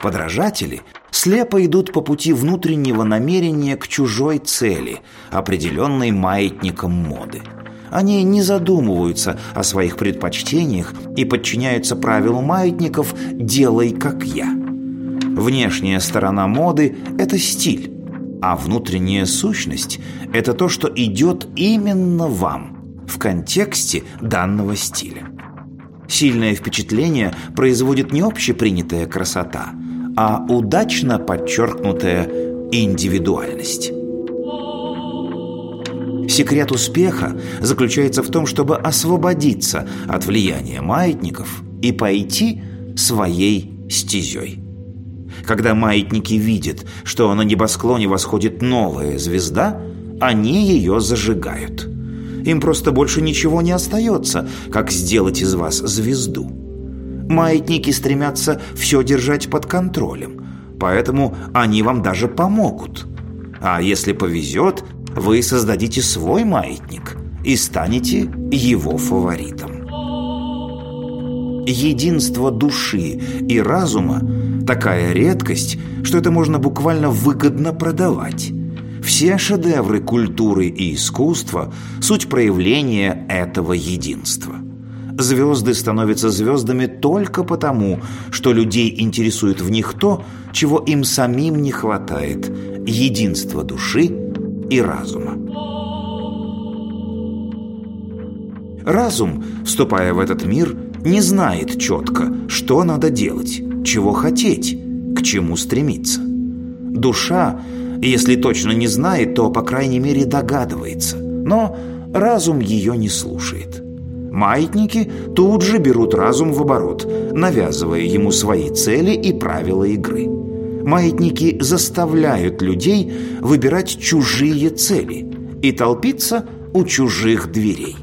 Подражатели слепо идут по пути внутреннего намерения к чужой цели, определенной маятником моды. Они не задумываются о своих предпочтениях и подчиняются правилу маятников «делай как я». Внешняя сторона моды – это стиль, а внутренняя сущность – это то, что идет именно вам в контексте данного стиля. Сильное впечатление производит не общепринятая красота, а удачно подчеркнутая индивидуальность. Секрет успеха заключается в том, чтобы освободиться от влияния маятников и пойти своей стезей. Когда маятники видят, что на небосклоне восходит новая звезда, они ее зажигают. Им просто больше ничего не остается, как сделать из вас звезду. Маятники стремятся все держать под контролем, поэтому они вам даже помогут. А если повезет, вы создадите свой маятник и станете его фаворитом. Единство души и разума – такая редкость, что это можно буквально выгодно продавать. Все шедевры культуры и искусства – суть проявления этого единства. Звезды становятся звездами только потому, что людей интересует в них то, чего им самим не хватает – единство души и разума. Разум, вступая в этот мир, не знает четко, что надо делать, чего хотеть, к чему стремиться. Душа, если точно не знает, то, по крайней мере, догадывается, но разум ее не слушает. Маятники тут же берут разум в оборот, навязывая ему свои цели и правила игры. Маятники заставляют людей выбирать чужие цели и толпиться у чужих дверей.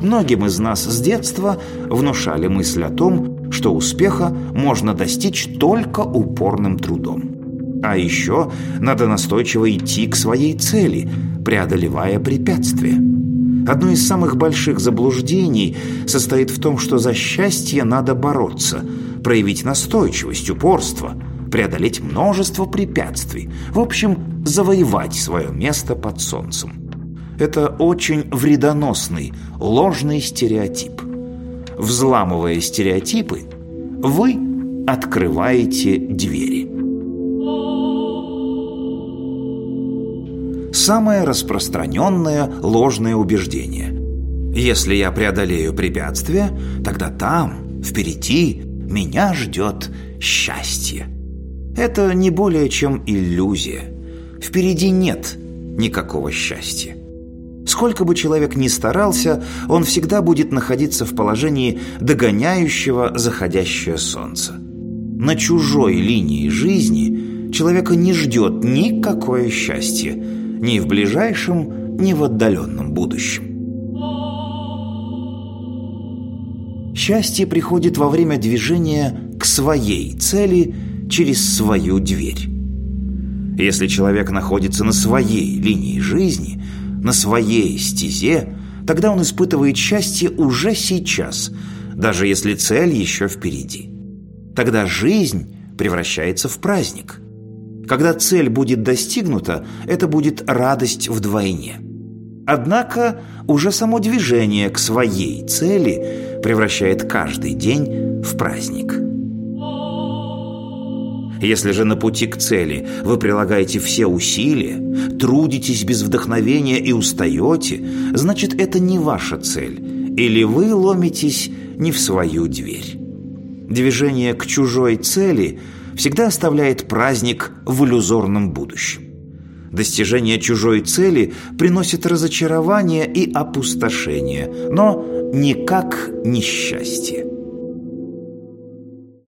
Многим из нас с детства внушали мысль о том, что успеха можно достичь только упорным трудом. А еще надо настойчиво идти к своей цели, преодолевая препятствия. Одно из самых больших заблуждений состоит в том, что за счастье надо бороться, проявить настойчивость, упорство, преодолеть множество препятствий, в общем, завоевать свое место под солнцем. Это очень вредоносный, ложный стереотип. Взламывая стереотипы, вы открываете двери. Самое распространенное ложное убеждение. Если я преодолею препятствия, тогда там, впереди, меня ждет счастье. Это не более чем иллюзия. Впереди нет никакого счастья. Сколько бы человек ни старался, он всегда будет находиться в положении догоняющего заходящее солнце. На чужой линии жизни человека не ждет никакое счастье, ни в ближайшем, ни в отдаленном будущем. Счастье приходит во время движения к своей цели через свою дверь. Если человек находится на своей линии жизни – на своей стезе, тогда он испытывает счастье уже сейчас, даже если цель еще впереди. Тогда жизнь превращается в праздник. Когда цель будет достигнута, это будет радость вдвойне. Однако уже само движение к своей цели превращает каждый день в праздник. Если же на пути к цели вы прилагаете все усилия, трудитесь без вдохновения и устаете, значит, это не ваша цель, или вы ломитесь не в свою дверь. Движение к чужой цели всегда оставляет праздник в иллюзорном будущем. Достижение чужой цели приносит разочарование и опустошение, но никак не счастье.